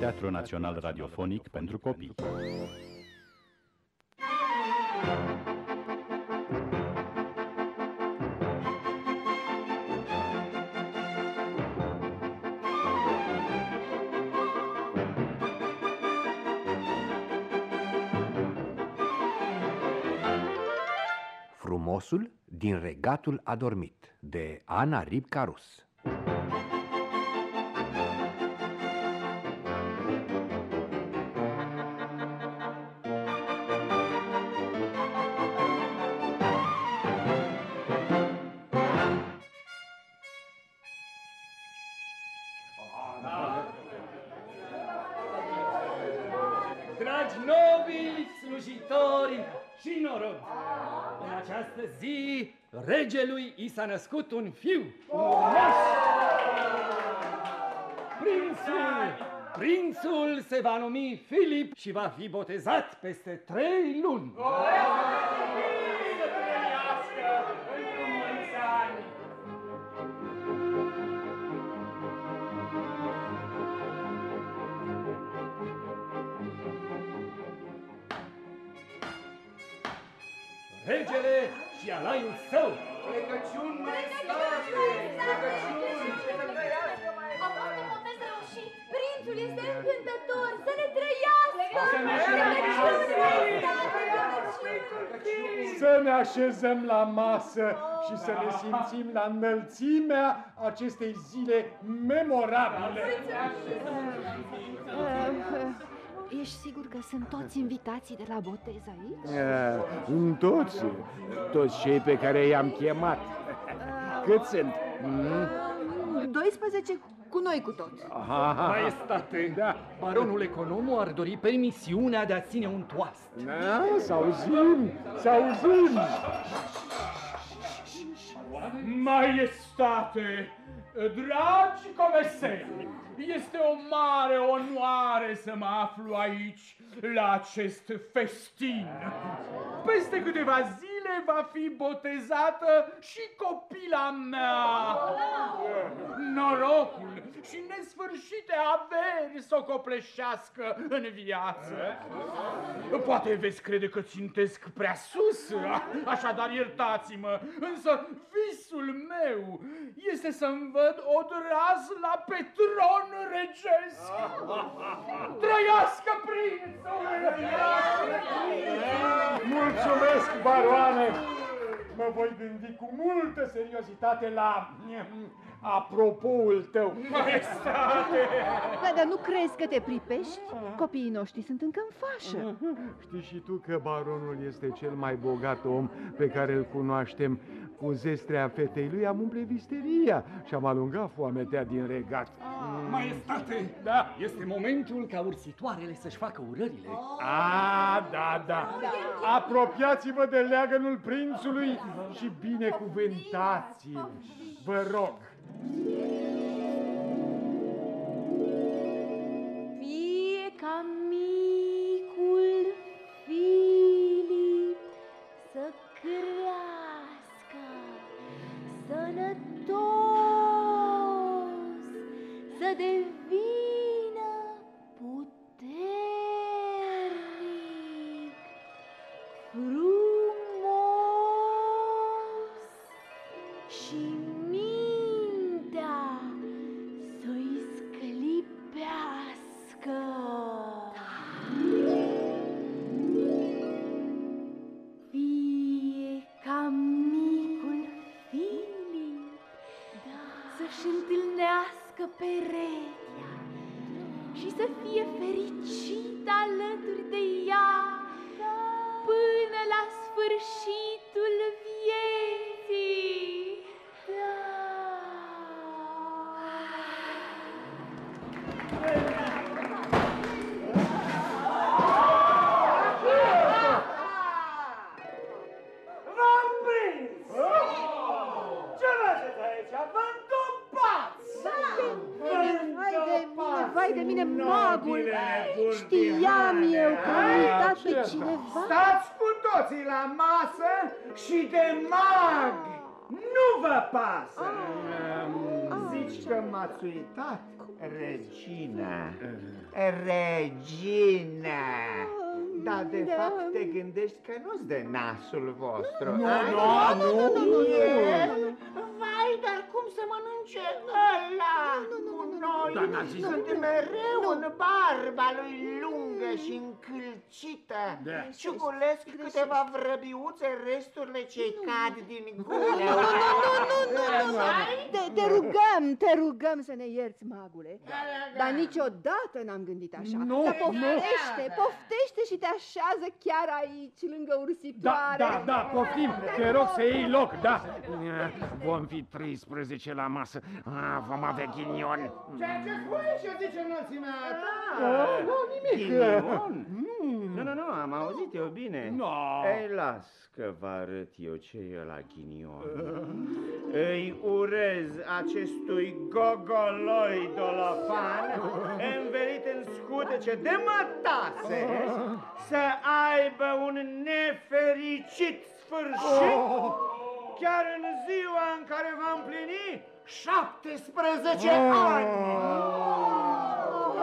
Teatru Național Radiofonic pentru copii. Frumosul din regatul adormit de Ana Ribcarus regelui i s-a născut un fiu, un urmaș! Prințul, prințul se va numi Filip și va fi botezat peste trei luni. Regele și alaiul său Plecăciuni, maestate! Plecăciuni! A fost un botez reușit! Prințul este încântător! Să ne trăiască! Să ne așezăm la masă și să ne simțim la înălțimea acestei zile memorabile. Ești sigur că sunt toți invitații de la botez aici? Uh, toți, toți cei pe care i-am chemat. Cât sunt? Mm? 12 cu noi cu toți. Aha. Maestate, da. baronul economul ar dori permisiunea de a ține un toast. Da, să auzim, să auzim. Maestate, dragi comeseni, este o mare onoare să mă aflu aici la acest festin. Peste câteva zile va fi botezată și copila mea. Norocul și nesfârșite averi să o copleșească în viață. Poate veți crede că țintesc prea sus, așadar iertați-mă, însă visul meu este să-mi văd odraz la pe tron regesc. Trăiască prințul! Mulțumesc, baroane! Mă voi gândi cu multă seriozitate la apropoul tău. Maestate! Da, dar nu crezi că te pripești? Copiii noștri sunt încă în fașă. Știi și tu că baronul este cel mai bogat om pe care îl cunoaștem. Cu zestrea fetei lui am umplut visteria și am alungat foametea din regat. Maestate, da, este momentul ca ursitoarele să-și facă urările. A, da, da. Apropiați-vă de leagănul prințului și binecuvântați-l. Vă rog. Fie ca Regina. Dar de Da. fapt te gândești că nu-ți de nasul vostru. Nu, ai? nu, nu, nu, E? nu. Vai, dar cum să mănânce ăla cu noi Dar n-a zis- când mereu în barba lui lungă și încălcită Da. ciugulesc câteva vrăbiuțe resturile ce cad din gură. Te, te rugăm, te rugăm să ne ierți, magule. Dar niciodată n-am gândit așa. Nu, Dar nu. poftește, poftește și te așează chiar aici, lângă Da, ursitoare. da, da, poftim, te rog să iei loc, da. Vom fi 13 la masă, Ah, vom avea ghinion. Ceea ce spune și zice înălțimea ta. nu, nimic. Ghinion? Nu, nu, nu, am auzit eu bine. No. Ei, las că vă arăt eu ce e la ghinion. Îi urez acestui gogoloi dolofan învelit în scutece de mătase să aibă un nefericit sfârșit chiar în ziua în care va împlini 17 ani.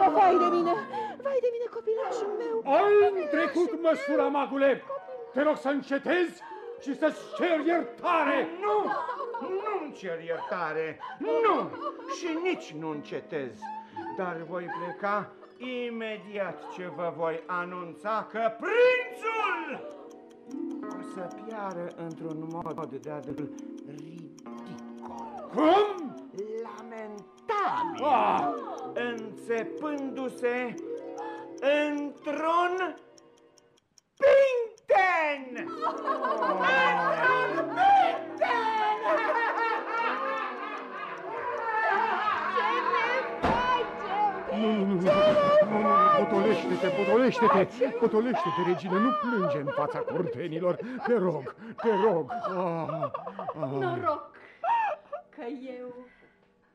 Oh, vai de mine, vai de mine, copilașul meu. Ai trecut măsura, magule! Te rog să încetezi și să-ți cer iertare! Nu! Nu-mi cer iertare! Nu! Și nici nu încetez! Dar voi pleca imediat ce vă voi anunța că prințul o să piară într-un mod de-a ridicol, Cum? lamentabil, Ah! înțepându-se într-un pinten! Într-un pinten! Nu, nu, nu, nu, nu, nu, potolește-te, potolește-te, potolește-te, regină, nu plânge în fața curtenilor, te rog, te rog. Ah, ah. Noroc că eu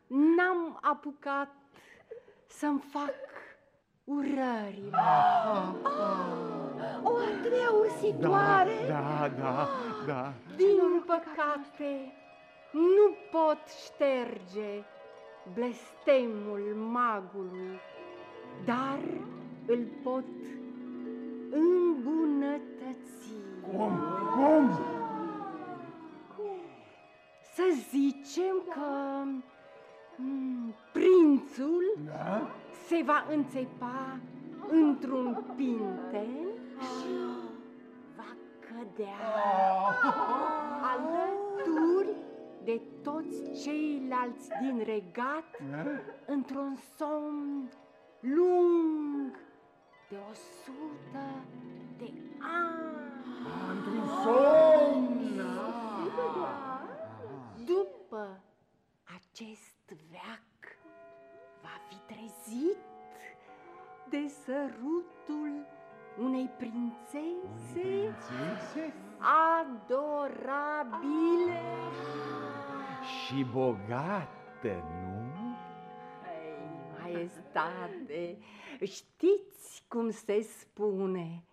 n-am apucat să-mi fac urările. O a treia ursitoare. Da, da, da. Din păcate, nu pot șterge blestemul magului, dar îl pot îmbunătăți. Cum, cum? Să zicem că mm, prințul Da? se va înțepa într-un pinten și va cădea alături de toți ceilalți din regat într-un somn lung de o sută de ani. Într-un somn. După acest veac va fi trezit de sărutul unei prințese adorabile. Și bogată, nu? Ei, maestate, știți cum se spune,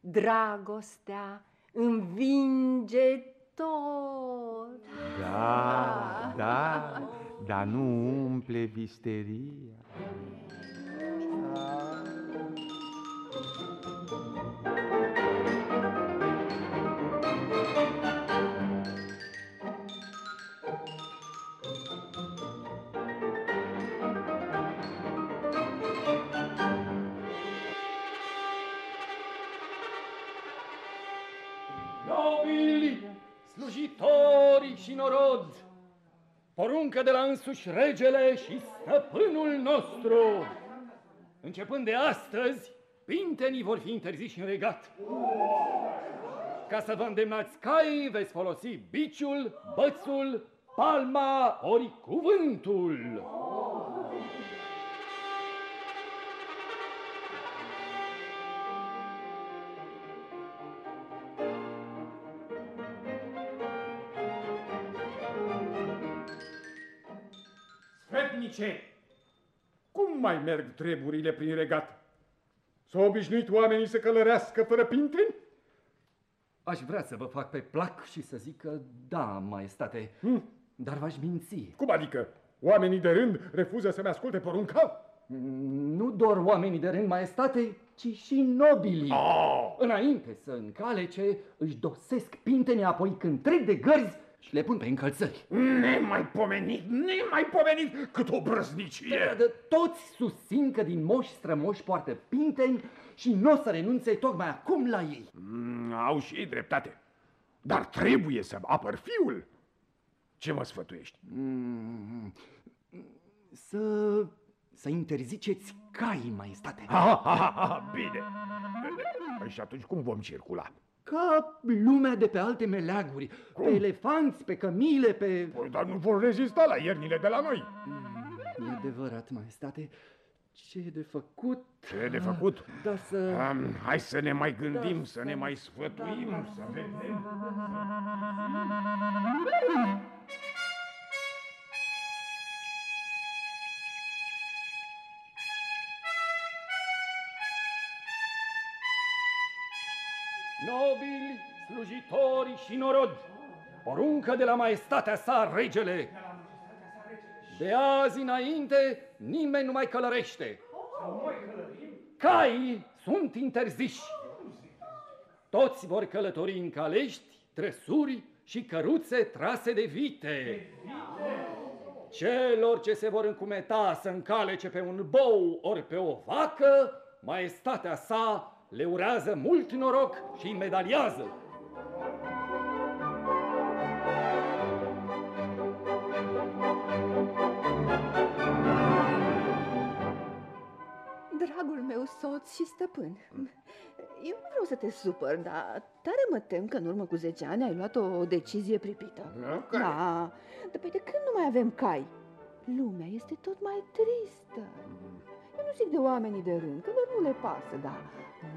dragostea învinge tot. Da, da, dar nu umple visteria. Poruncă de la însuși regele și stăpânul nostru. Începând de astăzi, pintenii vor fi interziși în regat. Ca să vă îndemnați cai, veți folosi biciul, bățul, palma ori cuvântul. Sfetnice, cum mai merg treburile prin regat? S-au obișnuit oamenii să călărească fără pinten? Aș vrea să vă fac pe plac și să zic că da, maestate, Hm? dar v-aș minți. Cum adică? Oamenii de rând refuză să-mi asculte porunca? Nu doar oamenii de rând, maestate, ci și nobilii. Oh! Înainte să încalece, își dosesc pintene, apoi când trec de gărzi, și le pun pe încălțări. Nemaipomenit, nemaipomenit, cât o brăznicie! De, de, toți susțin că din moși strămoși poartă pinteni și nu o să renunțe tocmai acum la ei. Mm, au și ei dreptate. Dar trebuie să apăr fiul. Ce mă sfătuiești? Mm, să... să interziceți cai, maestate. Ha, ha, ha, ha, bine. Păi și atunci cum vom circula? Ca lumea de pe alte meleaguri, cum? pe elefanți, pe cămile, pe... Păi, dar nu vor rezista la iernile de la noi. Mm, e adevărat, maestate. Ce e de făcut? Ce e de făcut? Da, să... Um, hai să ne mai gândim, da, să ne mai sfătuim, da, să vedem. Nobili, slujitori și norod, poruncă de la maestatea sa regele. De azi înainte nimeni nu mai călărește. Caii sunt interziși. Toți vor călători în calești, trăsuri și căruțe trase de vite. Celor ce se vor încumeta să încalece pe un bou ori pe o vacă, maestatea sa le urează mult noroc și îi medaliază. Dragul meu soț și stăpân, eu nu vreau să te supăr, dar tare mă tem că în urmă cu 10 ani ai luat o decizie pripită. Okay. Da, dar păi de când nu mai avem cai? Lumea este tot mai tristă. Eu nu zic de oamenii de rând, că lor nu le pasă, dar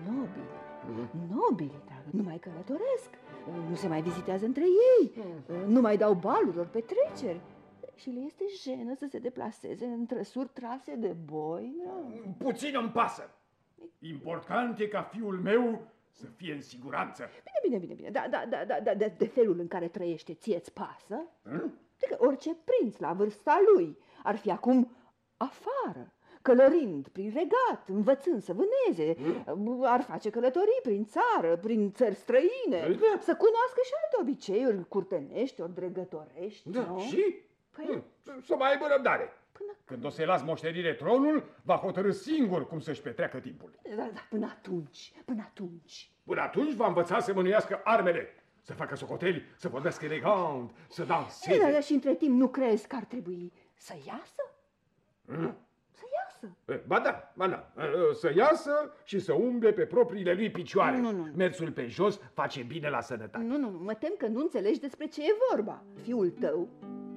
nobili, nobili, dragă, nu mai călătoresc, nu se mai vizitează între ei, nu mai dau baluri ori petreceri. Și le este jenă să se deplaseze în trăsuri trase de boi, dragă. Puțin îmi pasă. Important e ca fiul meu să fie în siguranță. Bine, bine, bine, bine, da, da, da, da, da de, de felul în care trăiește ție-ți pasă? Hmm? Adică orice prinț la vârsta lui ar fi acum afară, călărind prin regat, învățând să vâneze, mm. ar face călătorii prin țară, prin țări străine, da. să cunoască și alte obiceiuri curtenești, ori dregătorești, da. nu? Și? Păi... Să mai aibă răbdare. Până... Când o să-i las moștenire tronul, va hotărâ singur cum să-și petreacă timpul. Da, da, până atunci, până atunci. Până atunci va învăța să mânuiască armele, să facă socoteli, să vorbească elegant, să danseze. Da, da, și între timp nu crezi că ar trebui să iasă? Hmm? Să iasă. Ba da, ba da. Să iasă și să umble pe propriile lui picioare. Nu, nu, nu. Mersul pe jos face bine la sănătate. Nu, nu, nu. Mă tem că nu înțelegi despre ce e vorba. Fiul tău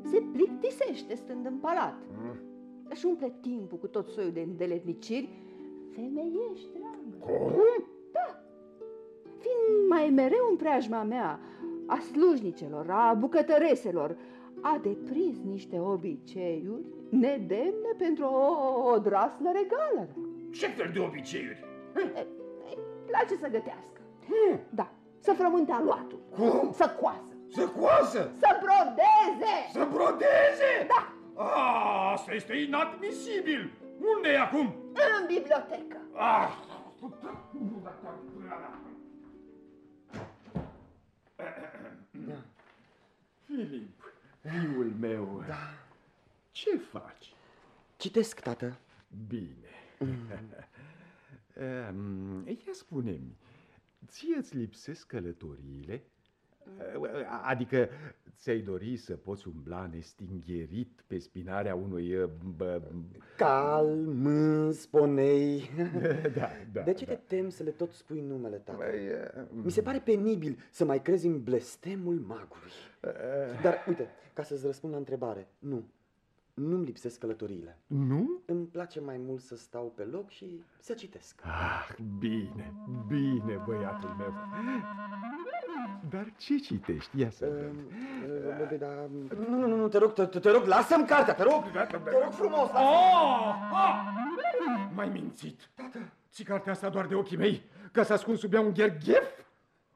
se plictisește stând în palat. Mm. Își umple timpul cu tot soiul de îndeletniciri femeiești, dragă. Cum? Da. Fiind mai mereu în preajma mea, a slujnicelor, a bucătăreselor, a deprins niște obiceiuri nedemne pentru o odraslă regală. Ce fel de obiceiuri? Place să gătească. Hmm. Da, să frământe aluatul. Cum? Să coasă. Să coasă? Să brodeze. Să brodeze? Da. Ah, asta este inadmisibil. Unde e acum? În bibliotecă. Ah. Filip, fiul meu. Da. Ce faci? Citesc, tată. Bine. Mm. Ia spune-mi, ție-ți lipsesc călătoriile? Adică ți-ai dori să poți umbla nestingherit pe spinarea unui... uh, Bă, Calm, sponei. da, da, De ce da. te temi să le tot spui numele, tată? Băi, uh, Mi se pare penibil să mai crezi în blestemul magului. Dar, uite, ca să-ți răspund la întrebare, nu. Nu-mi lipsesc călătoriile. Nu? Îmi place mai mult să stau pe loc și să citesc. Ah, bine, bine, băiatul meu. Dar ce citești? Ia să văd. Uh, da, nu, nu, nu, te rog, te, te rog, lasă-mi cartea, te rog, te rog frumos, lasă Oh, ah! M-ai mințit. Tată, ți cartea asta doar de ochii mei, ca să ascund sub ea un gherghef?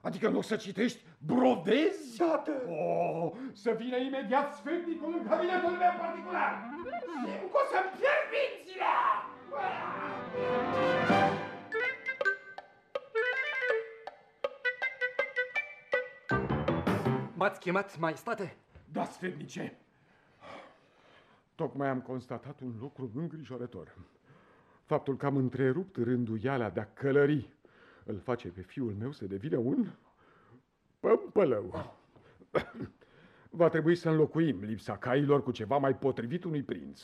Adică nu o să citești brodezi? Tată! Oh, să vină imediat sfetnicul în cabinetul meu particular! Simt că o să-mi pierd mințile! M-ați chemat, maestate? Da, sfetnice. Tocmai am constatat un lucru îngrijorător. Faptul că am întrerupt rânduiala de a călări îl face pe fiul meu să devină un pămpălău. Va trebui să înlocuim lipsa cailor cu ceva mai potrivit unui prinț.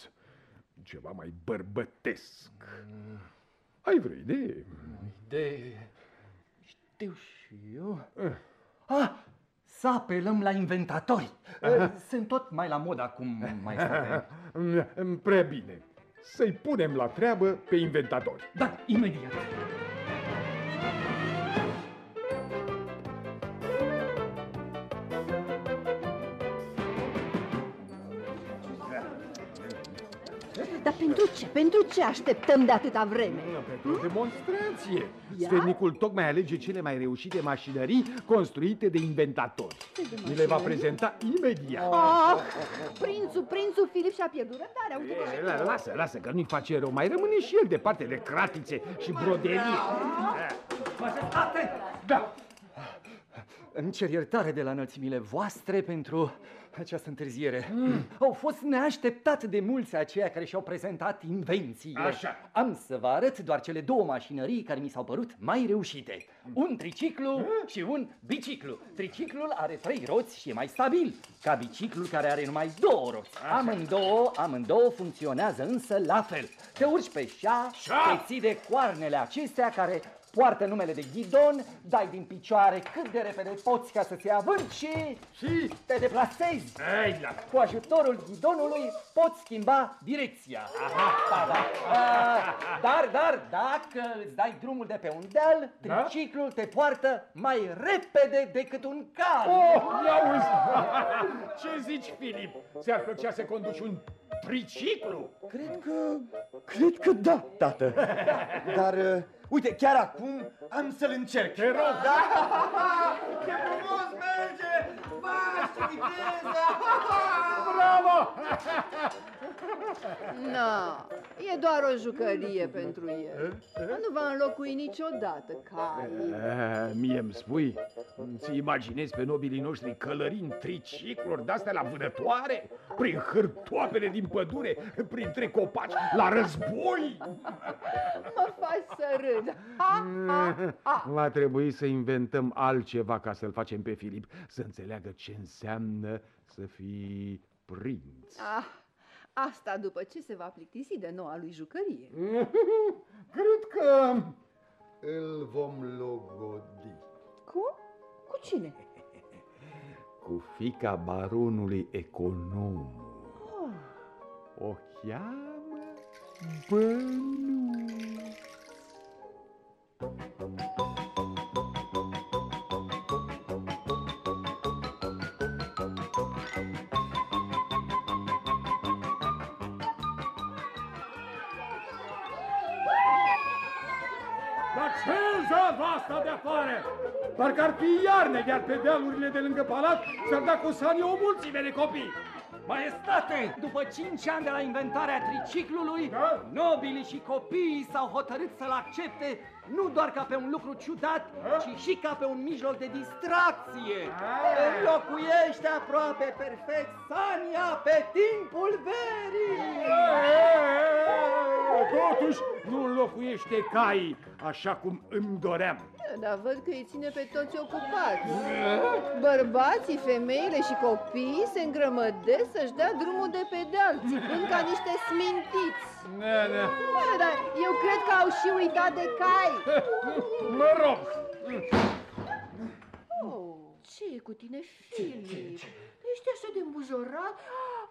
Ceva mai bărbătesc. Ai vreo idee? Idee... Știu și eu... Ah, să apelăm la inventatori. Sunt tot mai la mod acum, maestate. Prea bine. Să-i punem la treabă pe inventatori. Da, imediat. Dar pentru ce? Pentru ce așteptăm de atâta vreme? Pentru o demonstrație. Ia? Sfetnicul tocmai alege cele mai reușite mașinării construite de inventatori. Mi le va prezenta imediat. Ah, prințul, prințul Filip și-a pierdut răbdarea. Uite că și E, la- Lasă, lasă, că nu-i face rău. Mai rămâne și el departe de cratițe și broderie. Majestate! Da! Îmi cer iertare de la înălțimile voastre pentru această întârziere. Mm. Au fost neașteptat de mulți aceia care și-au prezentat invențiile. Așa. Am să vă arăt doar cele două mașinării care mi s-au părut mai reușite. Un triciclu și un biciclu. Triciclul are trei roți și e mai stabil, ca biciclul care are numai două roți. Amândouă, amândouă funcționează însă la fel. Te urci pe șa, te ții de coarnele acestea care poartă numele de ghidon, dai din picioare cât de repede poți ca să-ți ia vânt și, și te deplasezi. Ei, da. Cu ajutorul ghidonului poți schimba direcția. Aha, da, da. A, dar, dar, dacă îți dai drumul de pe un deal, Da? triciclul te poartă mai repede decât un cal. Oh, ia uzi! Ce zici, Filip? Ți-ar plăcea să conduci un triciclu? Cred că... Cred că da, tată. Dar, uh, uite, chiar acum am să-l încerc. Te rog! Da? Ce frumos merge! Va, ce viteză! Bravo! Na, e doar o jucărie pentru el. Nu va înlocui niciodată caii. A, mie îmi spui? Ți imaginezi pe nobilii noștri călărind tricicluri de-astea la vânătoare? Prin hârtoapele din pădure, printre copaci, la război? Mă faci să râd. Ha, ha, ha. Va trebui să inventăm altceva ca să-l facem pe Filip să înțeleagă ce înseamnă să fii prinț. Ah, asta după ce se va plictisi de noua lui jucărie. Cred că îl vom logodi Cum? Cu cine? cu fica baronului econom. O cheamă Bănuț. Dar asta de afară? Parcă ar fi iarnă, iar pe dealurile de lângă palat s-ar da cu sani o mulțime de copii. Maestate, după 5 ani de la inventarea triciclului, Da? nobilii și copiii s-au hotărât să-l accepte nu doar ca pe un lucru ciudat, ci și ca pe un mijloc de distracție. Înlocuiește aproape perfect Sania pe timpul verii. Totuși, nu înlocuiește caii, așa cum îmi doream. Dar văd că îi ține pe toți ocupați. Bărbații, femeile și copiii se îngrămădesc să-și dea drumul de pe deal, țipând ca niște smintiți. Da, da. Bă, dar eu cred că au și uitat de cai. Mă rog, Oh, ce e cu tine, Filip? Ești așa de îmbujorat?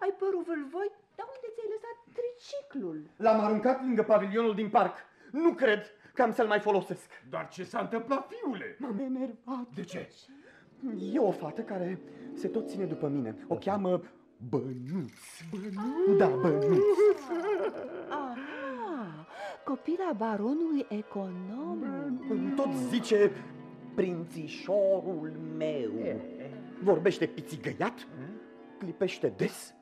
Ai părul vâlvoi? Dar unde ți-ai lăsat triciclul? L-am aruncat lângă pavilionul din parc. Nu cred că am să-l mai folosesc. dar ce s-a întâmplat, fiule? M-am enervat. De ce? E o fată care se tot ține după mine. O cheamă Bănuț. Bănuț? Da, Bănuț. Aha, copila baronului econom. Tot zice prințișorul meu. Vorbește pițigăiat, clipește des,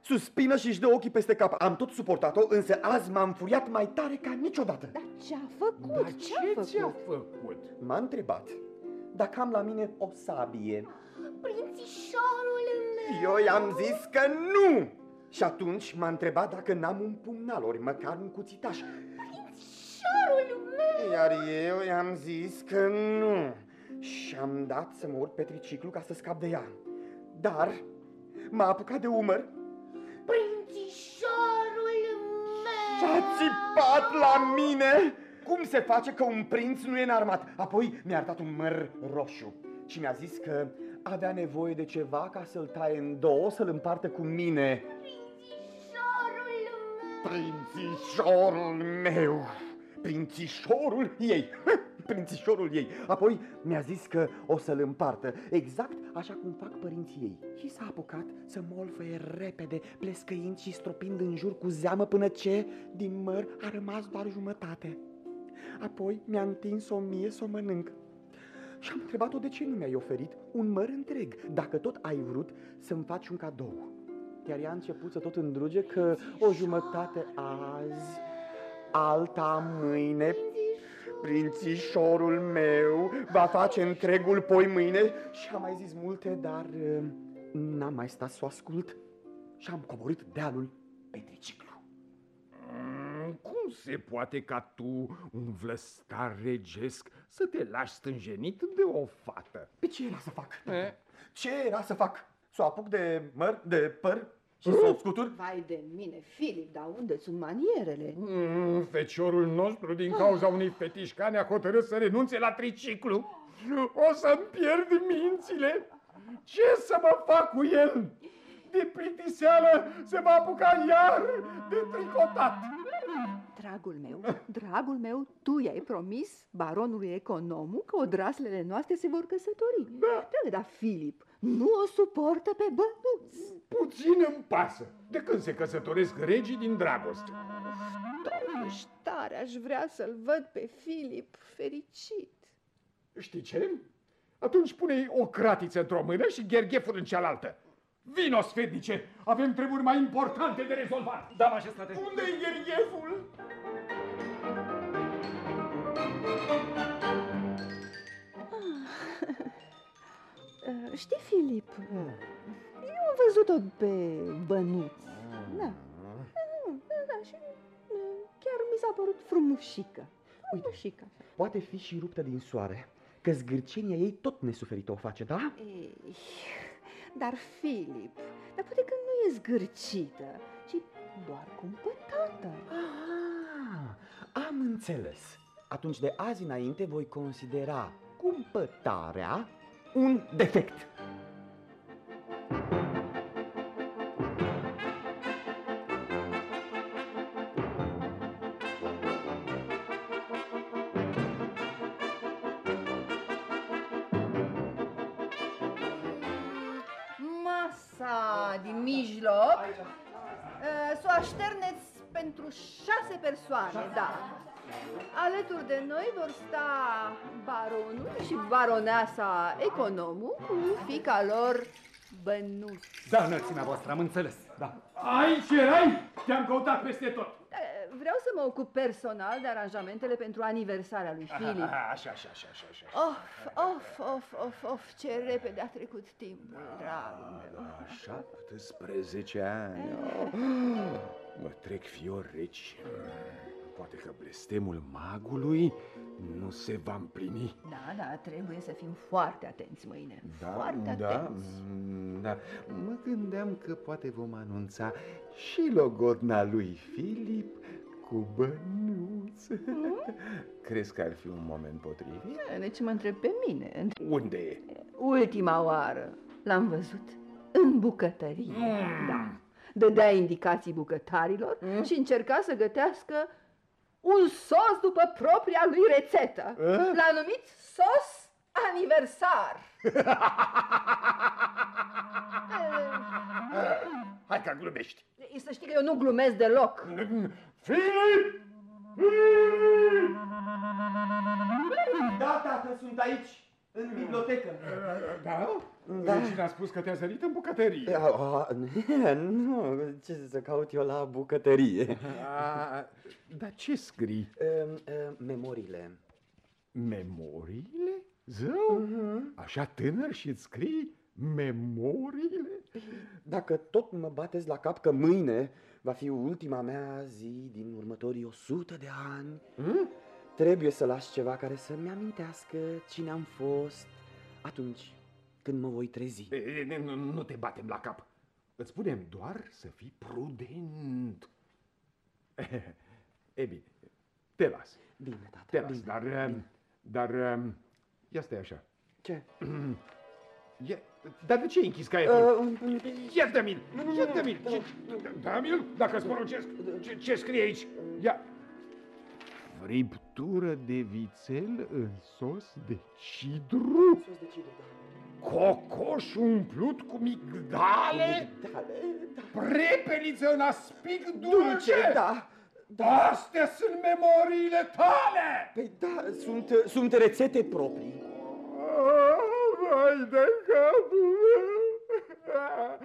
suspină și își dă ochii peste cap. Am tot suportat-o, însă azi m-am furiat mai tare ca niciodată. Dar ce-a făcut? Dar ce-a ce făcut? ți-a făcut? M-a întrebat dacă am la mine o sabie. Prințișorul meu! Eu i-am zis că nu! Și atunci m-a întrebat dacă n-am un pumnal, ori măcar un cuțitaș. Prințișorul meu! Iar eu i-am zis că nu. Și am dat să mă urc pe triciclu ca să scap de ea. Dar m-a apucat de umăr Prințișorul meu! și a țipat la mine. Cum se face că un prinț nu e înarmat? Apoi mi-a arătat un măr roșu și mi-a zis că avea nevoie de ceva ca să-l taie în două, să-l împartă cu mine. Prințișorul meu! Prințișorul ei! Prințișorul ei! Apoi mi-a zis că o să-l împartă, exact așa cum fac părinții ei. Și s-a apucat să molfăie repede, plescăind și stropind în jur cu zeamă până ce, din măr, a rămas doar jumătate. Apoi mi-a întins o mie să o mănânc. Și am întrebat-o de ce nu mi-ai oferit un măr întreg, dacă tot ai vrut să-mi faci un cadou. Iar ea a început să tot îndruge că o jumătate azi, alta mâine, prințișorul meu va face întregul poi mâine și am mai zis multe, dar uh, n-am mai stat să o ascult și am coborât dealul pe triciclu. Mm, Cum se poate ca tu, un vlăstar regesc, să te lași stânjenit de o fată? Pe ce era să fac? Eh? Ce era să fac? Să o apuc de măr, de păr și să o scutur? Vai de mine, Filip, dar unde sunt manierele? Mm, Feciorul nostru, din cauza unui fetișcan, a hotărât să renunțe la triciclu. O să-mi pierd mințile. Ce să mă fac cu el? De plictiseală se va apuca iar de tricotat. Dragul meu, dragul meu, tu i-ai promis baronului economul că odraslele noastre se vor căsători. Da. Dragă, dar Filip nu o suportă pe bănuț. Puțin îmi pasă de când se căsătoresc regii din dragoste. Totuși, tare aș vrea să-l văd pe Filip fericit. Știi ce? Atunci pune o cratiță într-o mână și ghergheful în cealaltă. Vino, sfetnice! Avem treburi mai importante de rezolvat! Da, majestate! Unde-i ghergheful? Știi, Filip, eu am văzut-o pe bănuț. Da. Da, da, și uh, chiar mi s-a părut frumușică. Frumușică. Poate fi și ruptă din soare, că zgârcenia ei tot nesuferită o face, da? Ei, dar Filip, dar poate că nu e zgârcită, ci doar cumpătată. Ah, am înțeles. Atunci de azi înainte voi considera cumpătarea un defect. Masa din mijloc uh, să o așterneți pentru șase persoane, da. Alături de noi vor sta baronul și baroneasa economul cu fica lor Bănuț. Da, înălțimea voastră, am înțeles, da. Aici erai? Te-am căutat peste tot. Eh, Vreau să mă ocup personal de aranjamentele pentru aniversarea lui Filip. Așa, așa, așa, așa, așa. Of, of, of, of, of, ce repede a trecut timpul, dragul meu. La 17 ani. Oh, mă trec fior reci. Poate că blestemul magului nu se va împlini. Da, da, trebuie să fim foarte atenți mâine. Da, foarte da, atenți. mm, da. Mă gândeam că poate vom anunța și logodna lui Filip cu bănuț. Crezi că ar fi un moment potrivit? Deci mă întreb pe mine. Unde e? Ultima oară l-am văzut în bucătărie. Mm. Da. Dădea indicații bucătarilor și încerca să gătească un sos după propria lui rețetă. L-a numit sos aniversar. Hai că glumești. Să știi că eu nu glumesc deloc. Filip! Da, tată, sunt aici. În bibliotecă. Da? Da. Cine a spus că te-a zărit în bucătărie? A, a, nu, ce să caut eu la bucătărie? A, dar ce scrii? Um, um, memoriile. Memoriile? Zău? Așa tânăr și îți scrii memoriile? Dacă tot mă bateți la cap că mâine va fi ultima mea zi din următorii 100 de ani, Hmm? Trebuie să las ceva care să-mi amintească cine am fost atunci când mă voi trezi. E, e, Nu, nu te batem la cap. Îți spunem doar să fii prudent. E bine, te las. Bine, tata, Te las, bine. dar... Dar... Ia stai așa. Ce? Ia, dar de ce ai închis caietul? Uh, Ia dă-mi-l! Ia dă-mi-l! Dă-mi-l dacă îți poruncesc. Ce, ce scrie aici? Ia! Friptură de vițel în sos de cidru. Cocoș umplut cu migdale. Prepeliță în aspic dulce. Dulce, da. Astea sunt memoriile tale! Păi da, sunt, sunt rețete proprii. Vai de capul meu!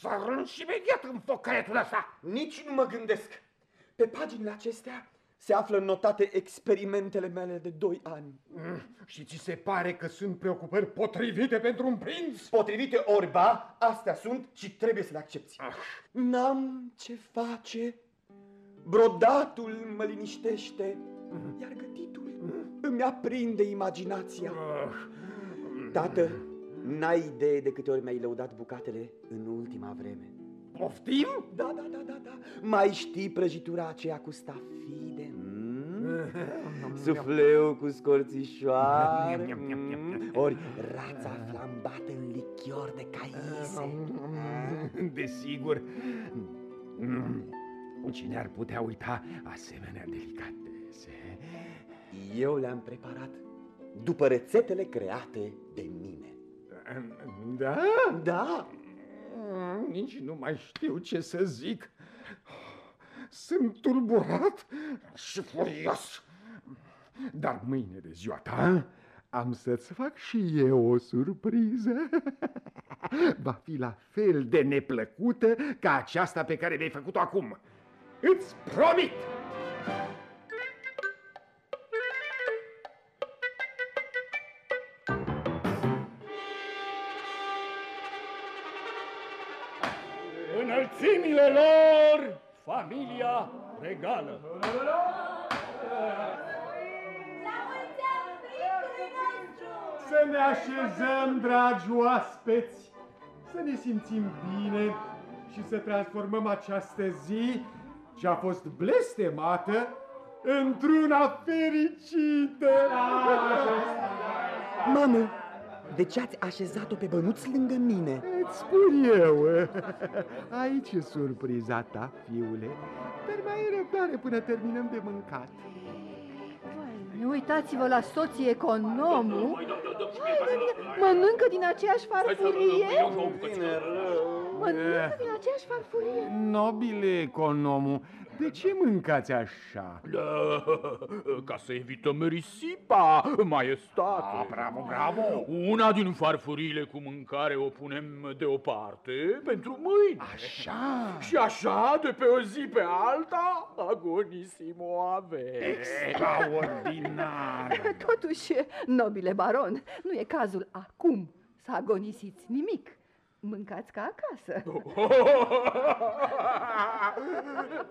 Să arunci imediat în foc caietul ăsta! Nici nu mă gândesc. Pe paginile acestea se află notate experimentele mele de 2 ani. Și ți se pare că sunt preocupări potrivite pentru un prinț? Potrivite orba, astea sunt și trebuie să le accepti. N-am ce face. Brodatul mă liniștește, iar gătitul îmi aprinde imaginația. Tată, n-ai idee de câte ori mi-ai lăudat bucatele în ultima vreme. Poftim? Da, da, da, da, da. Mai știi prăjitura aceea cu stafide? Mm? Sufleu cu scorțișoare? Mm? Ori rața flambată în lichior de caise? Desigur. Mm. Cine ar putea uita asemenea delicatese? Eu le-am preparat după rețetele create de mine. Da? Da. Mm, Nici nu mai știu ce să zic. Sunt tulburat și furios. Dar mâine de ziua ta am să-ți fac și eu o surpriză. Va fi la fel de neplăcută ca aceasta pe care mi-ai făcut-o acum. Îți promit! Lor, familia regală. Să ne așezăm, dragi oaspeți, să ne simțim bine și să transformăm această zi ce a fost blestemată într-una fericită. Mamă, de ce ați așezat-o pe bănuț lângă mine? Îți spun eu. Aici e surpriza ta, fiule. Dar mai e răbdare până terminăm de mâncat. Uitați-vă la soții economul. Mănâncă din aceeași farfurie? Mănâncă din aceeași farfurie? Nobile economul, de ce mâncați așa? Da, ca să evităm risipa, maestate. Ah, bravo, bravo! Una din farfuriile cu mâncare o punem deoparte pentru mâine. Așa! Și așa, de pe o zi pe alta, agonisim o avere. Extraordinar! Totuși, nobile baron, nu e cazul acum să agonisiți nimic. Mâncați ca acasă.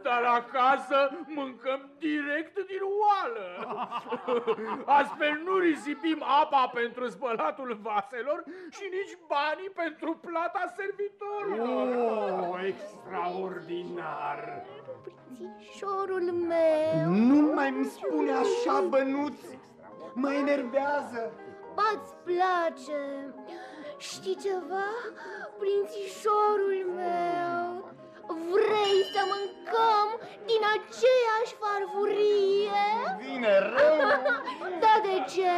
Dar acasă mâncăm direct din oală. Astfel nu risipim apa pentru spălatul vaselor și nici banii pentru plata servitorilor. Oh, extraordinar! Prințișorul meu, Nu mai îmi spune așa, bănuț! Mă enervează! ba-ți place? Știi ceva, prințișorul meu? Vrei să mâncăm din aceeași farfurie? Vine rău! da, de ce?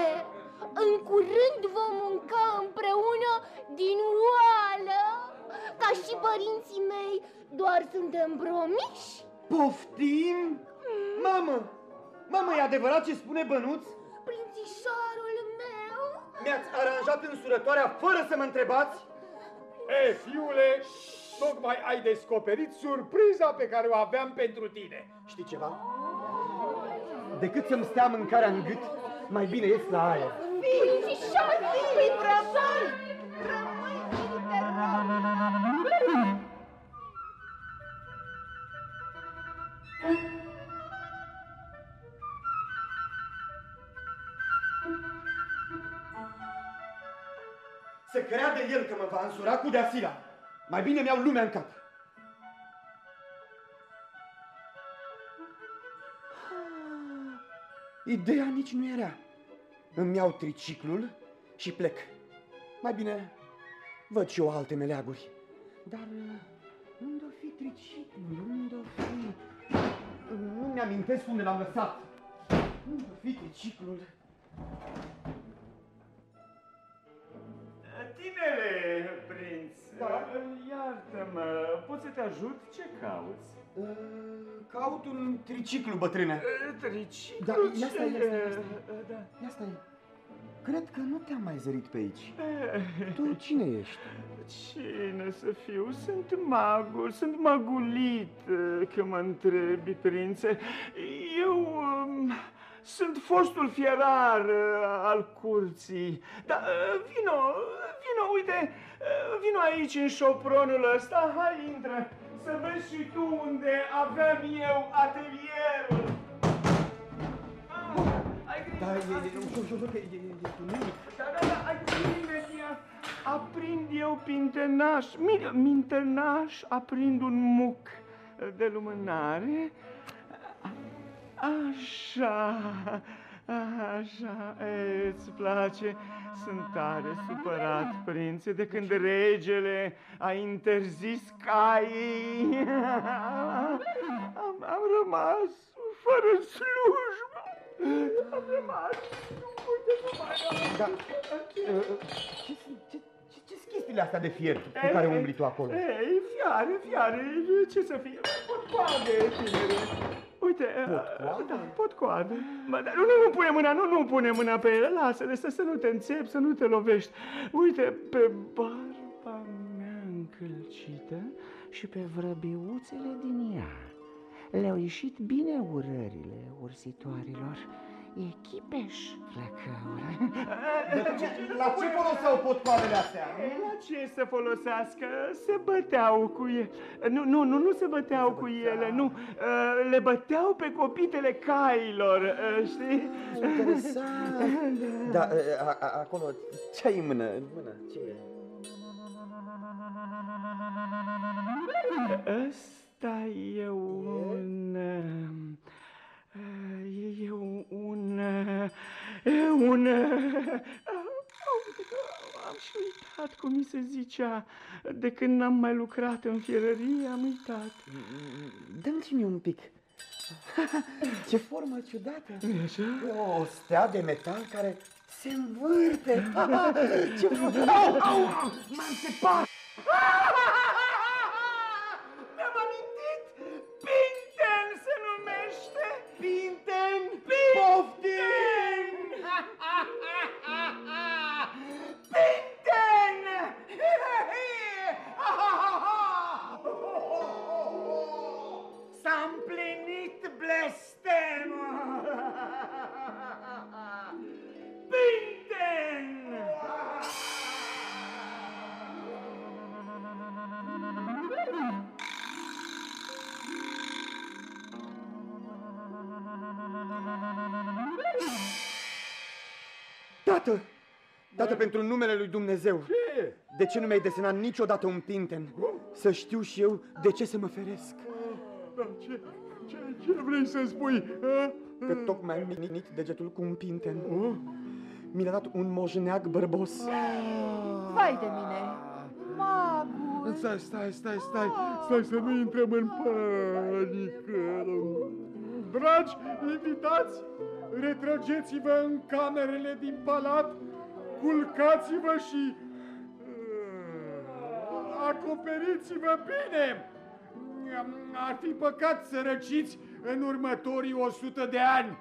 În curând vom mânca împreună din oală, ca și părinții mei, doar suntem promiși? Poftim? Mamă! Mamă, e adevărat ce spune bănuț? Prințișorul Mi-ați aranjat însurătoarea fără să mă întrebați? E, fiule, tocmai ai descoperit surpriza pe care o aveam pentru tine. Știi ceva? Decât să-mi stea mâncarea în gât, mai bine ies la aer. Fișoare, Să creadă el că mă va însura cu deasila. Mai bine mi-au lumea în cap. Ideea nici nu era. Îmi iau triciclul și plec. Mai bine văd și eu alte meleaguri. Dar uh, unde-o fi triciclul? Unde-o fi? Nu mi-amintesc unde l-am lăsat. Unde-o fi triciclul? Tinere prinț, Da. iartă-mă, pot să te ajut? Ce cauți? Uh, Caut un triciclu, bătrâne. Triciclu? Da, ia stai, ia ce stai, ia e? stai. Da. Ia stai. Cred că nu te-am mai zărit pe aici. Tu cine ești? Cine să fiu? Sunt magul, sunt magulit, că mă întrebi, prințe. Eu um, sunt fostul fierar uh, al curții. Dar uh, vino, vino, uite, uh, vino aici în șopronul ăsta, hai, intră, să vezi și tu unde aveam eu atelierul. Da, e, e, ușor, ușor, ușor, că e, e, e tuneric. Da, da, da, aprinde imediat. Aprind eu pintenaș, mi- mintenaș, aprind un muc de lumânare. Așa, așa, e, îți place? Sunt tare supărat, prințe, de când regele a interzis caii. Am, am rămas fără slujbă. Am rămas, uite, nu mai am. Da, uh, ce, ce, ce, ce chestiile astea de fier cu care umbli tu acolo? Ei, fiare, fiare, ce să fie? Potcoade, tinere. Uite, Potcoade? da, potcoade. Bă, dar nu, nu, nu pune mâna, nu, nu pune mâna pe ele, lasă-le să, să nu te înțepi, să nu te lovești. Uite, pe barba mea încălcită și pe vrăbiuțele din ea. Le-au ieșit bine urările ursitoarelor. E chipeș flăcăură. La ce foloseau potcoadele astea? La ce să folosească? Se băteau cu ele. Nu, nu, nu, nu se băteau cu ele, nu. Uh, Le băteau pe copitele cailor, uh, știi? Interesant. Da, a, a, acolo, ce ai în mână? În mână, ce e? Ăsta e un... uh, E un... Un... e Un... Am și uitat cum mi se zicea. De când n-am mai lucrat în fierărie, am uitat. Dă-mi și mie un pic. Ce formă ciudată! nu așa? O stea de metal care se învârte! Ce frumos! Au, au, au! M-am sepat! Mi-am amintit! Pinten se numește! Pinten! Poftim! Tată! Tată, pentru numele lui Dumnezeu! De ce nu mi-ai desenat niciodată un pinten? Să știu și eu de ce să mă feresc. Da, ce, ce, ce vrei să spui? A? Că tocmai am minit degetul cu un pinten. Mi l-a dat un moșneag bărbos. Vai de mine! Magus! Stai, stai, stai, stai, stai să nu intrăm în panică. Dragi invitați, retrăgeți-vă în camerele din palat, culcați-vă și uh, acoperiți-vă bine. Ar fi păcat să răciți în următorii 100 de ani.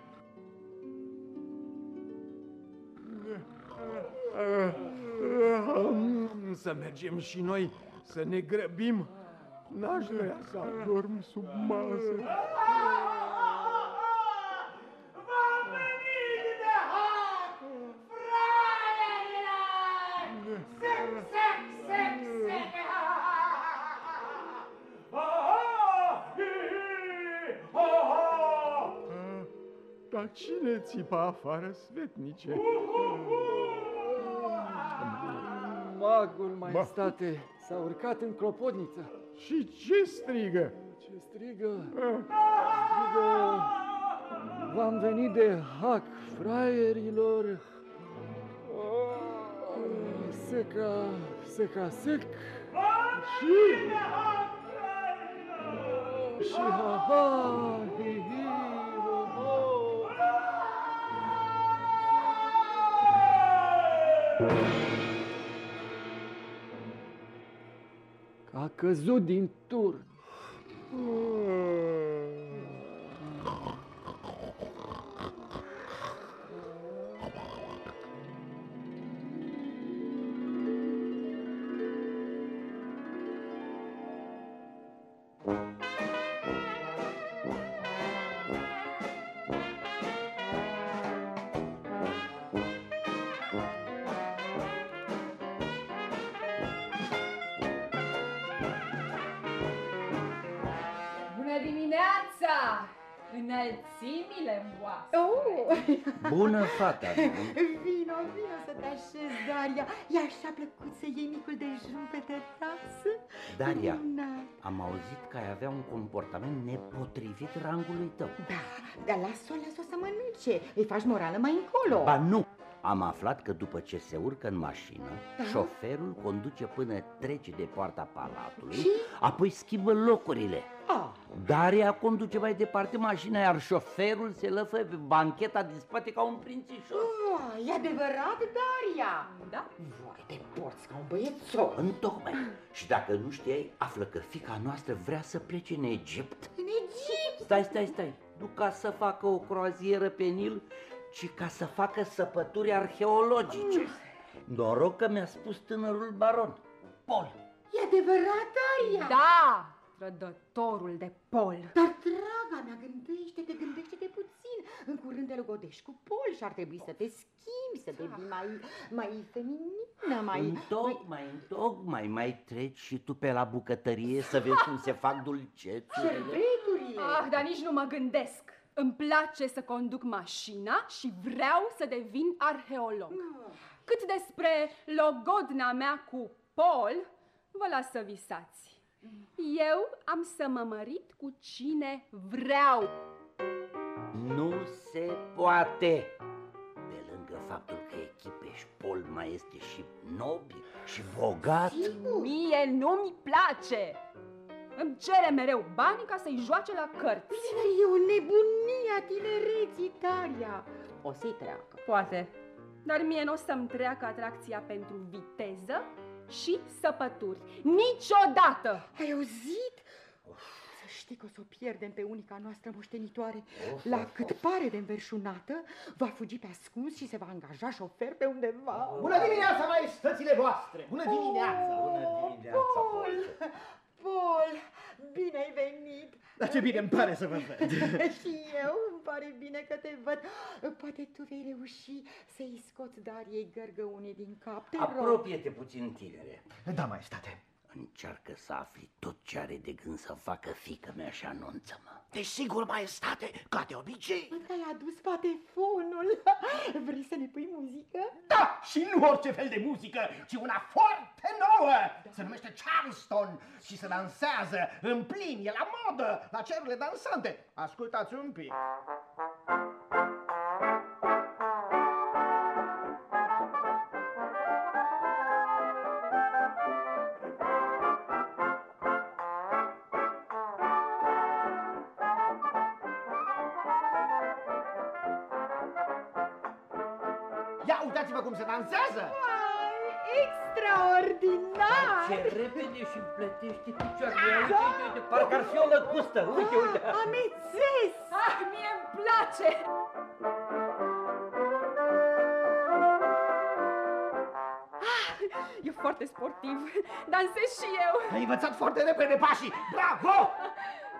să mergem și noi, să ne grăbim. N-aș vrea să adorm sub masă. Cine țipa afară, svetnice? Magul, maestate, s-a urcat în clopotniță. Și ce strigă? Ce strigă? Strigă... V-am venit de hac, fraierilor. Seca, seca, sec. Și... Și ha-ha, hi-hi, Că a căzut din turn. Bună, fata mea. Vino, vino să te așezi, Daria. E așa plăcut să iei micul dejun pe terasă. Daria, Minunat. am auzit că ai avea un comportament nepotrivit rangului tău. Da, dar las-o, las-o să mănânce. Îi faci morală mai încolo. Ba nu! Am aflat că după ce se urcă în mașină, Da? șoferul conduce până trece de poarta palatului, Și? apoi schimbă locurile. Ah. Daria conduce mai departe mașina, iar șoferul se lăfă pe bancheta din spate ca un prințișor. Oh, e adevărat, Daria? Da? Voi te porți ca un băiețol. Întocmai. Și dacă nu știai, află că fica noastră vrea să plece în Egipt. În Egipt? Stai, stai, stai. Nu ca să facă o croazieră pe Nil, ci ca să facă săpături arheologice. Noroc că mi-a spus tânărul baron. Pol. E adevărat, Daria? Da! Trădătorul de pol! Dar, draga mea, gândește-te, gândește-te puțin. În curând te logodești cu Pol și ar trebui să te schimbi, să devii mai, mai feminină, mai... Întocmai, întocmai, mai treci și tu pe la bucătărie să vezi cum se fac dulcețurile. Șerbeturile! Ah, dar nici nu mă gândesc. Îmi place să conduc mașina și vreau să devin arheolog. Cât despre logodna mea cu Pol, vă las să visați. Eu am să mă mărit cu cine vreau. Nu se poate. Pe lângă faptul că echipești Pol mai este și nobil și bogat. Mie nu-mi place. Îmi cere mereu bani ca să-i joace la cărți. Bine, e o nebunie a tinereții, Daria. O să-i treacă. Poate. Dar mie nu o să-mi treacă atracția pentru viteză și săpături. Niciodată! Ai auzit? Să știi că o să o pierdem pe unica noastră moștenitoare. La cât pare de înverșunată, va fugi pe ascuns și se va angaja șofer pe undeva. Bună dimineața, maestățile voastre! Bună dimineața! Bună dimineața, Paul! Paul, bine ai venit! Dar ce bine îmi pare să vă văd! și eu îmi pare bine că te văd. Poate tu vei reuși să-i scoți Dariei gărgăunii din cap. Te rog. Apropie-te puțin, tinere. Da, maestate. Încearcă să afli tot ce are de gând să facă fică mea și anunță-mă. Desigur, maestate, ca de obicei. Ai adus patefonul. Vrei să ne pui muzică? Da, și nu orice fel de muzică, ci una foarte nouă. Se numește Charleston și se dansează în plin, e la modă, la cerurile dansante. Ascultați un pic. Uitați-vă cum se dansează! Extraordinar! Ce repede și plătește picioarele. Uite, uite, uite, parcă ar fi o lăcustă. Uite, uite. Amețesc! Ah, mie îmi place! Ah, e foarte sportiv. Dansez și eu. Ai învățat foarte repede pașii! Bravo!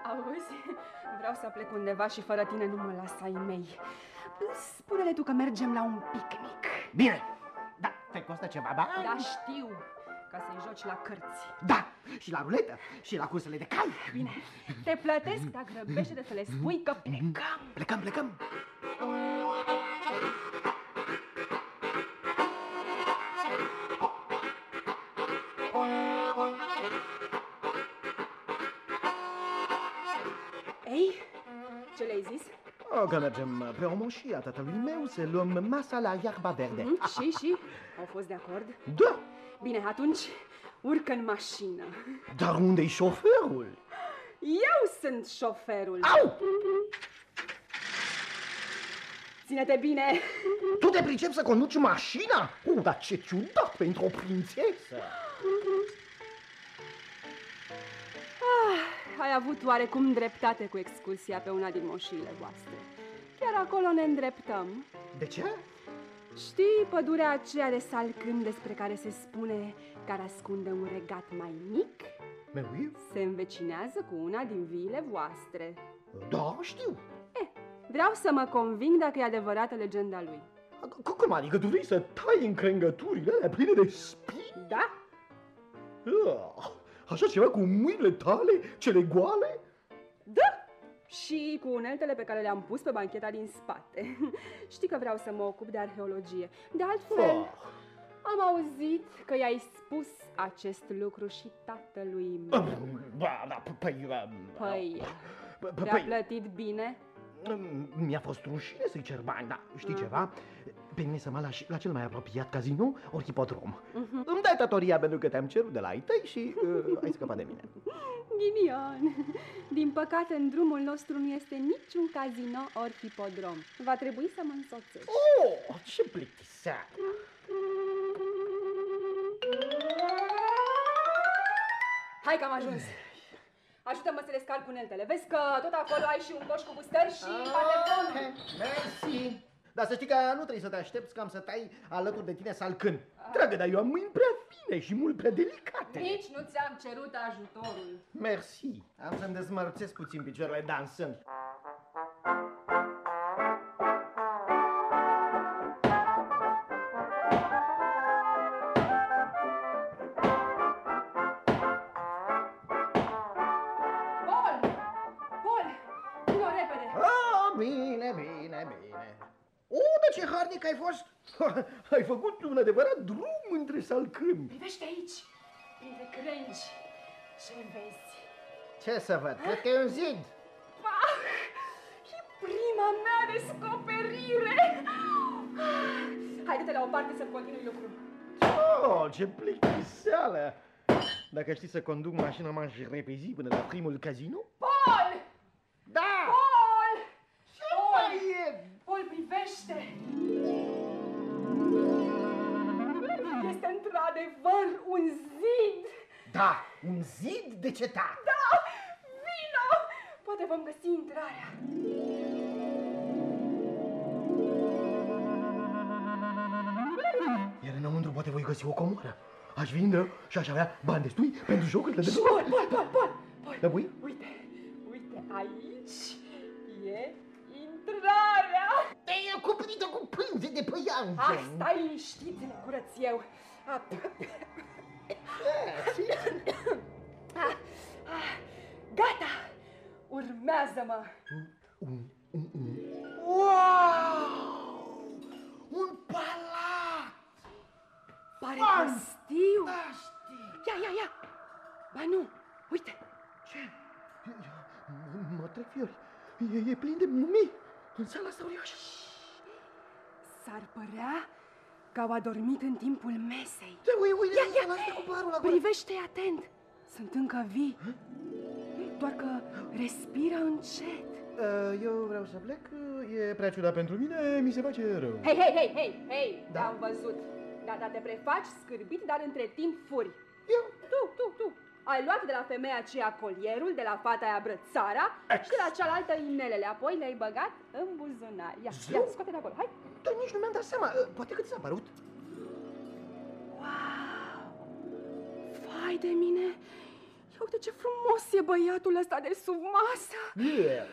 Auzi, vreau să plec undeva și fără tine nu mă las ai mei. Spune-le tu că mergem la un picnic. Bine! Da, te costă ceva, da? Da, știu. Ca să-i joci la cărți. Da! Și la ruletă, și la cursele de cai. Bine, te plătesc, dar grăbește de să le spui că plecăm. Plecăm, plecăm! Ei, O, că mergem pe o moșie a tatălui meu să luăm masa la iarba verde. Mm, și, și? Au fost de acord? Da! Bine, atunci urcă în mașină. Dar unde-i șoferul? Eu sunt șoferul. Au! Ține-te bine! Tu te pricepi să conduci mașina? Uh, dar ce ciudat pentru o prințesă! Ah, ai avut oarecum dreptate cu excursia pe una din moșiile voastre. Chiar acolo ne îndreptăm. De ce? Știi pădurea aceea de salcâm despre care se spune că ar ascunde un regat mai mic? Oui? Se învecinează cu una din viile voastre. Da, știu. Vreau să mă conving dacă e adevărată legenda lui. C- Cum adică tu vrei să tai încrengăturile alea pline de spini? Da? Ah, Așa ceva cu mâinile tale, cele goale? Da! Și cu uneltele pe care le-am pus pe bancheta din spate. Știi că vreau să mă ocup de arheologie. De altfel, Ah. am auzit că i-ai spus acest lucru și tatălui meu. Ba, da, p- păi... um, Păi, p- p- te-a păi, plătit bine? mm, Mi-a fost rușine să-i cer bani, dar știi ceva? Pe mine să mă lași la cel mai apropiat casino, ori hipodrom. Mhm. Îmi dai datoria pentru că te-am cerut de la ai tăi și uh, ai scăpat de mine. Ghinion, din păcate în drumul nostru nu este niciun casino ori hipodrom. Va trebui să mă însoțești. Oh, ce plictiseală! Hai că am ajuns. Ajută-mă să le scarp uneltele. Vezi că tot acolo ai și un coș cu bustări și patefonul. Mersi! Dar să știi că nu trebuie să te aștepți cam să tai alături de tine salcân. Dragă, dar eu am mâini prea fine și mult prea delicate. Nici nu ți-am cerut ajutorul. Mersi. Am să-mi dezmărțesc puțin picioarele dansând. Dar ce harnic ai fost! ai făcut un adevărat drum între salcâmi. Privește aici, printre crengi. Ce vezi? Ce să văd? Cred că e un zid. Ah, e prima mea descoperire! Haide-te la o parte să continui lucrul. Oh, ce plictiseală! Dacă știi să conduc mașina, m-aș repezi până la primul casino? Într-adevăr un zid! Da, un zid de cetate. Da! Vino! Poate vom găsi intrarea. Iar înăuntru poate voi găsi o comoară. Aș vinde și aș avea bani destui pentru jocurile de Paul, Paul, Paul, Paul! Paul. Da, bui? Uite, uite, aici e intrarea! Te e cuprită cu pânze de păianjen. Ah, stai liniștit, le curăț eu. Ah, ah, ah, Gata! Urmează-mă! Wow! Un palat! Pare Fantastic! pustiu! Ia, ia, ia! Ba nu, uite! Ce? Mă trec fiori. E, e plin de mumii în sala asta uriașă. S-ar părea că au adormit în timpul mesei. Da, ui, uite, Ia, ia, lasă cu parul acolo. Privește-i atent! Sunt încă vii. Doar că respiră încet. Uh, Eu vreau să plec, e prea ciudat pentru mine, mi se face rău. Hei, hei, hei, hei, hei! Da? Te-am văzut. Gata, te prefaci scârbit, dar între timp furi. Eu? Tu, tu, tu. Ai luat de la femeia aceea colierul, de la fata aia brățara și de la cealaltă inelele. Apoi le-ai băgat în buzunar. Ia, ia, scoate de acolo, hai. Dar nici nu mi-am dat seama, Uh, poate cât s-a părut. Wow! Vai de mine! Ia uite ce frumos e băiatul ăsta de sub masă! Yeah.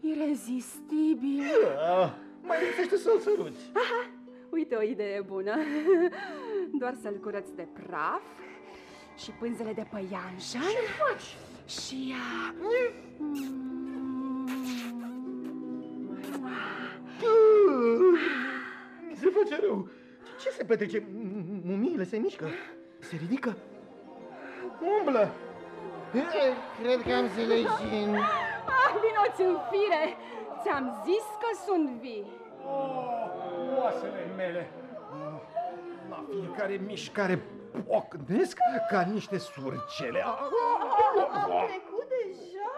Irezistibil! Yeah. Mai lipsește să-l săruți. Aha, uite o idee bună. Doar să-l curăț de praf și pânzele de păianjen. Ce faci? Și ea... Mi se face rău. Ce se petrece? M- Mumiile se mișcă. Se ridică. Umblă. Cred că am să leșin. Ah, vinoți în fire! Ți-am zis că sunt vii. Oh, oasele mele. La fiecare mișcare pocnesc ca niște surcele. Am trecut deja?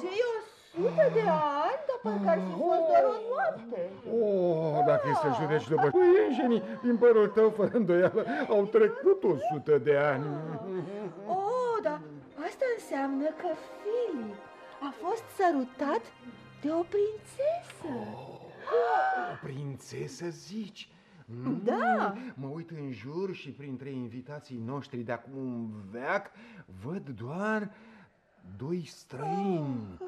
Cei o sută de ani, dar parcă ar fi fost doar o noapte. Oh, dacă e să judeci după păienjenii din părul tău, fără îndoială, au trecut o sută de ani. Oh, dar asta înseamnă că Filip a fost sărutat de o prințesă. O prințesă zici? Da. Mm, Mă uit în jur și printre invitații noștri de acum un veac văd doar doi străini.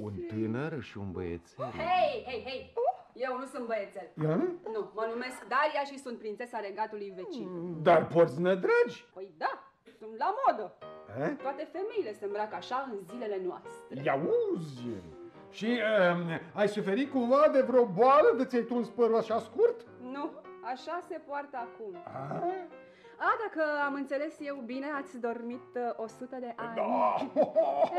Un tânăr și un băiețel. Hei, hei, hei! Eu nu sunt băiețel. Ia? Nu, mă numesc Daria și sunt prințesa regatului vecin. Dar porți nădragi. Păi da, sunt la modă. Eh? Toate femeile se îmbracă așa în zilele noastre. Ia uzi! Și um, ai suferit cumva de vreo boală de ți-ai tuns părul așa scurt? Nu, așa se poartă acum. Ah? A, dacă am înțeles eu bine, ați dormit uh, 100 de ani. Da.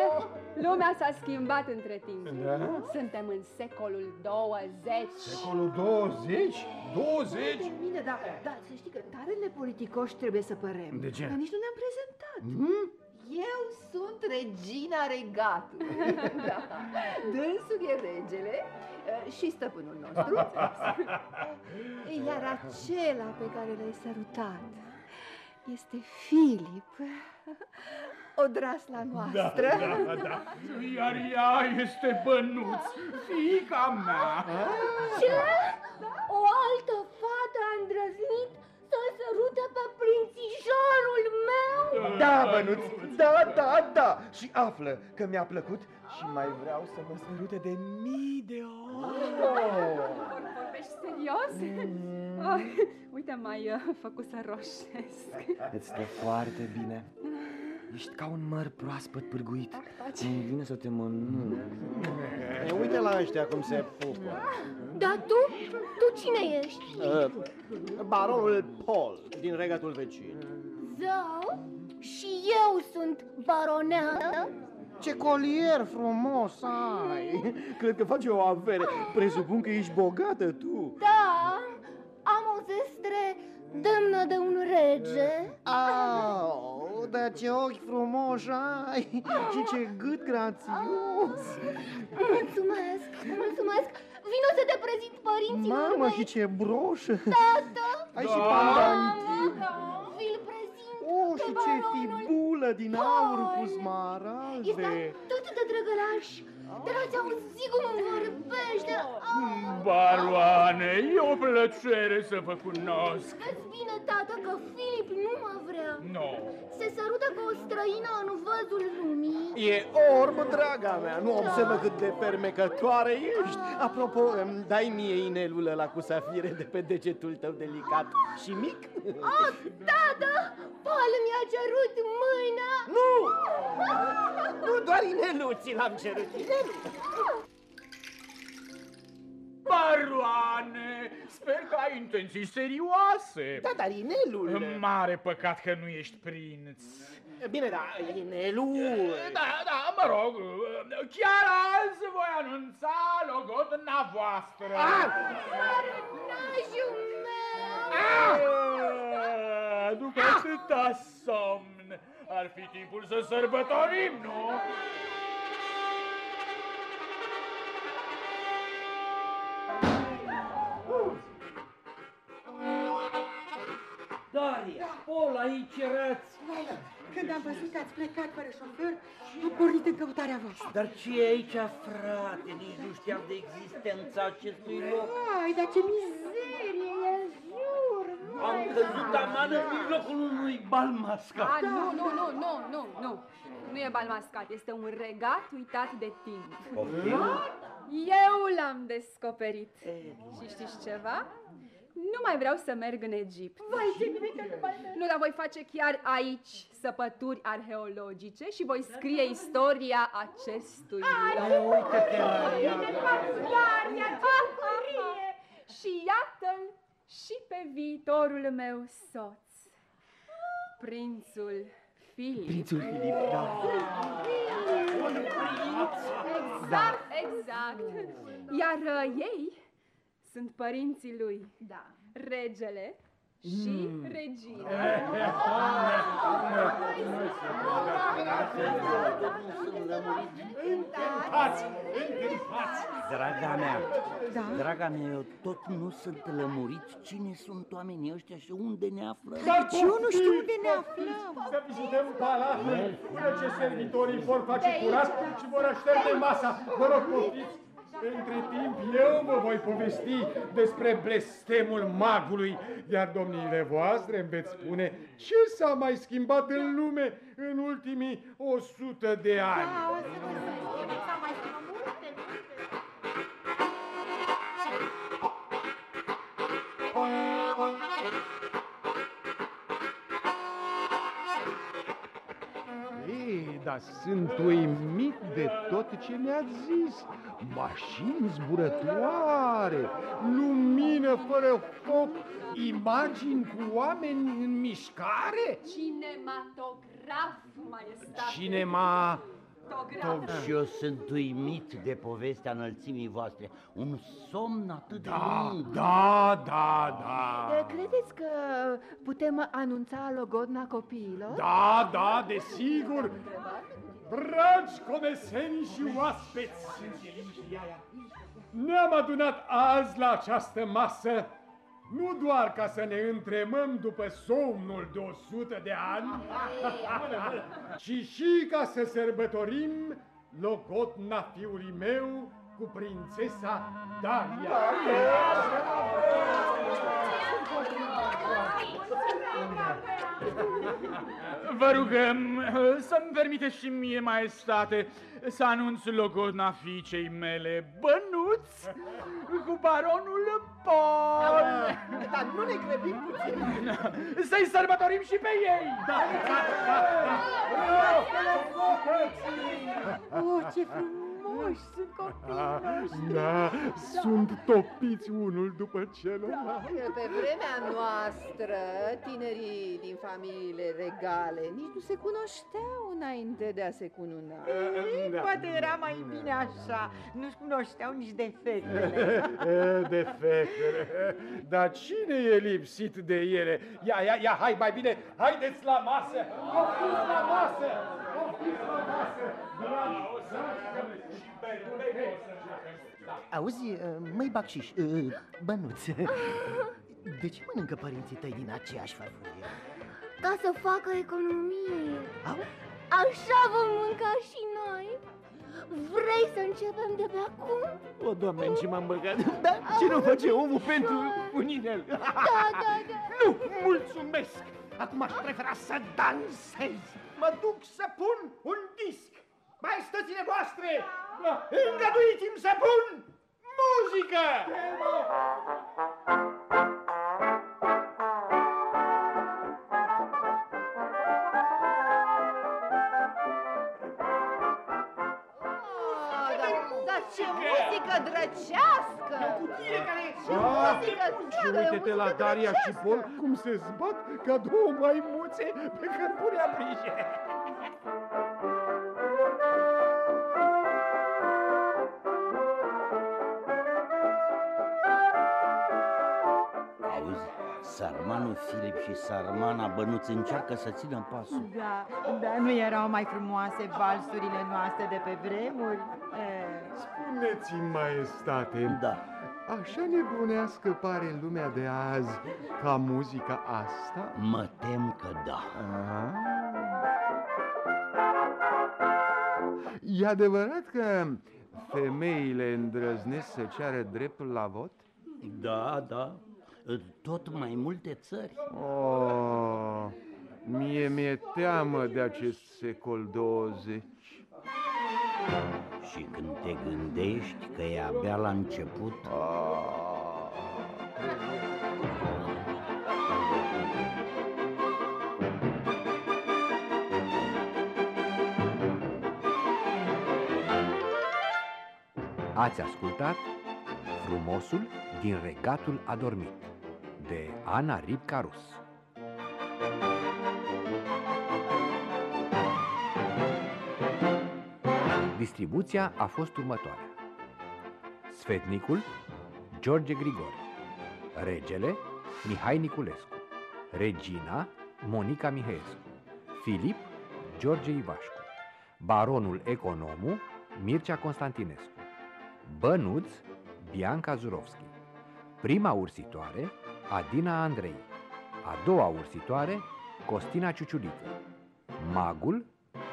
Eh, Lumea s-a schimbat între timp. Da? Suntem în secolul 20. Secolul 20? 20? De mine, da, da, să știi că tare nepoliticoși trebuie să părem. De ce? Dar nici nu ne-am prezentat. Hmm? Eu sunt regina regatului. da. Dânsul e regele eh, și stăpânul nostru. Iar acela pe care l-ai sărutat este Filip, odrasla noastră. Da, da, da. Iar ea este bănuț, fiica mea. Ce? O altă fată a îndrăznit să sărute pe prințișorul meu? Da, bănuț, da, da, da. Și află că mi-a plăcut și mai vreau să mă sărute de mii de ori. Vor- Vorbești serios? Ah, uite, mai uh, făcut să roșesc. Îți stă foarte bine. Ești ca un măr proaspăt pârguit. taci. Îmi vine să te mănânc. E, uite la ăștia cum se pupă. Dar tu? Tu cine ești? Uh, baronul Paul din regatul vecin. Zău? Și eu sunt baroneasă? Ce colier frumos ai! Cred că faci o avere. Presupun că ești bogată tu. Da, am o zestre demnă de un rege. Au, dar ce ochi frumoși ai și ce gât grațios! Mulțumesc, mulțumesc. Vino să te prezint părinților Mamă, mei. și ce broș! Tată! Ai și pandanti! Mamă, Vi-l prezint Oh, pe și ce baronul fibulă din aur cu Paul. smaralde! Este atât de drăgălaș. Dar ați auzit cum îmi vorbește? Ah, Baroane, e o plăcere să vă cunosc. Vezi bine, tată, că Filip nu mă vrea. No. Se sărută cu o străină în văzul lumii. E orb, draga mea, nu observă cât de fermecătoare ești. Apropo, îmi dai mie inelul ăla cu safire de pe degetul tău delicat și mic? Oh, tată! Paul mi-a cerut mâna! Nu! Nu, doar inelul ți l-am cerut, inelul. Baroane, sper că ai intenții serioase. Da, dar inelul... Mare păcat că nu ești prinț. Bine, da, inelul... Da, da, mă rog, chiar azi voi anunța logodna voastră. Nașul meu! Ah, După atâta somn, ar fi timpul să sărbătorim, nu? Daria, Pol, aici erați. Când am văzut că ați plecat fără șofer, am pornit în căutarea voastră. Dar ce e aici, frate? Nici nu știam de existența acestui loc. Ai, dar ce mizerie, e jur! Am căzut aman stradă în mijlocul unui bal mascat. A, nu, nu, nu, nu, nu, nu. Nu e bal mascat, este un regat uitat de timp. Poftim? Eu l-am descoperit. Și știți ceva? Nu mai vreau să merg în Egipt. Vai, ce bine că nu mai merg. Nu, dar voi face chiar aici săpături arheologice și voi scrie istoria acestui loc. Uite-te la ea. Și iată-l și pe viitorul meu soț, prințul Filip. Prințul Filip, da. Exact, exact. Iar uh, ei sunt părinții lui. Da. Regele și Mm. regina. Încântați, încântați! Draga mea, Da? draga mea, eu tot nu sunt lămurit cine sunt oamenii ăștia și unde ne aflăm. Dar Nici eu nu știu poftiți, unde ne poftiți aflăm. Să vizităm palatul până ce servitorii vor face curat și vor așterne masa. Vă rog, poftiți! Între timp, eu vă voi povesti despre blestemul magului, iar domniile voastre îmi veți spune ce s-a mai schimbat în lume în ultimii 100 de ani. Ei, dar sunt uimit de tot ce mi-ați zis. Mașini zburătoare, lumină fără foc, imagini cu oameni în mișcare. Cinematograf, maestate. Cinema... Cinematograf. Și eu sunt uimit de povestea înălțimii voastre. Un somn atât de Da, lung. da, da, da. Eh, Credeți că putem anunța logodna copiilor? Da, da, desigur. Dragi comeseni și oaspeți, ne-am adunat azi la această masă nu doar ca să ne întremăm după somnul de 100 de ani, ci și ca să sărbătorim logotna fiului meu cu prințesa Daria. Vă rugăm să-mi permiteți și mie, maestate, să anunț logodna fiicei mele, Bănuț, cu baronul Paul. Dar nu ne grăbim puțin. Să-i sărbătorim și pe ei. Da, da, da, da. Oh, ce frumoși sunt copiii Da, sunt topiți unul după celălalt. Că Pe vremea noastră, tinerii din familiile regale nici nu se cunoșteau înainte de a se cununa. Da. Poate era mai bine așa, nu-și cunoșteau nici defectele. Defectele. Dar cine e lipsit de ele? Ia, ia, ia, hai mai bine, haideți la masă! Poftiți la masă! Poftiți la masă! Auzi, uh, măi Bacșiș, uh, bănuț, de ce mănâncă părinții tăi din aceeași farfurie? Ca să facă economie. Au? Așa vom mânca și noi. Vrei să începem de pe acum? O, doamne, în ce m-am băgat, dar ce nu face omul pentru un inel? Da, da, da. Nu, mulțumesc! Acum aș prefera să dansez. Mă duc să pun un disc. Maestățile voastre, îngăduiți-mi să pun muzică! Ah, dar, dar ce muzică drăcească! Ce Da, muzică și dragă, e o uite-te la muzică Daria și drăcească. Pol cum se zbat ca două maimuțe pe cărbune aprinse. Sarmanul Filip și sarmana Bănuț încearcă să țină pasul. Da, dar nu erau mai frumoase valsurile noastre de pe vremuri? Eh, Spuneți-mi, maestate, Da. așa nebunească pare lumea de azi ca muzica asta? Mă tem că da. Ah. E adevărat că femeile îndrăznesc să ceară dreptul la vot? Da, da. Tot mai multe țări. Oh, mie mi-e teamă de acest secol 20. Și când te gândești că e abia la început... Ați ascultat Frumosul din regatul adormit de Ana Ripcarus. Distribuția a fost următoarea. Sfetnicul George Grigore Regele Mihai Niculescu. Regina Monica Mihaescu. Filip George Ivașcu. Baronul Economu Mircea Constantinescu. Bănuț Bianca Zurovski. Prima ursitoare Adina Andrei. A doua ursitoare Costina Ciuciulică Magul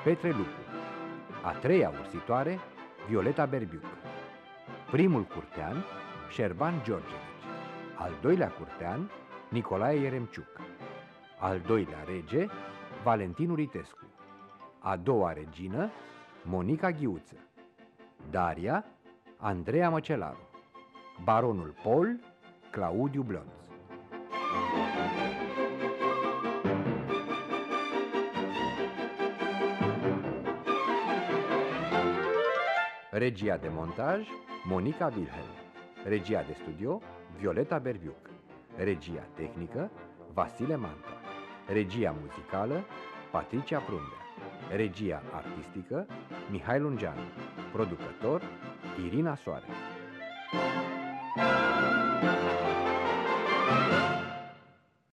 Petre Lupu. A treia ursitoare Violeta Berbiuc. Primul curtean Șerban Georgevici. Al doilea curtean Nicolae Ieremciuc. Al doilea rege Valentin Uritescu. A doua regină Monica Ghiuță. Daria Andreea Măcelaru. Baronul Paul Claudiu Blonț Regia de montaj Monica Wilhelm. Regia de studio Violeta Berbiuc. Regia tehnică Vasile Manta. Regia muzicală Patricia Prundea Regia artistică Mihai Lungeanu. Producător Irina Soare. Thank you.